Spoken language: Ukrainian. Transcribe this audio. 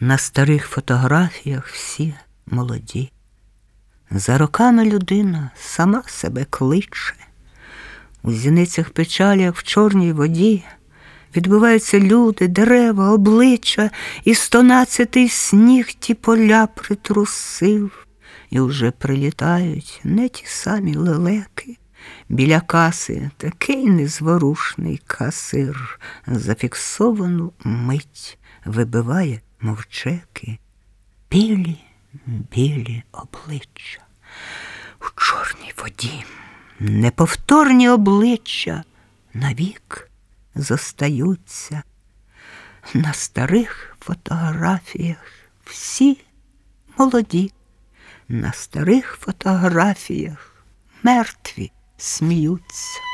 На старих фотографіях всі молоді. За роками людина сама себе кличе. У зіницях печалі, як в чорній воді, відбиваються люди, дерева, обличчя, і стонадцятий сніг ті поля притрусив, і вже прилітають не ті самі лелеки. Біля каси такий незворушний касир зафіксовану мить вибиває мовчеки, білі, білі обличчя у чорній воді, неповторні обличчя навік зостаються. На старих фотографіях всі молоді, на старих фотографіях мертві сміються.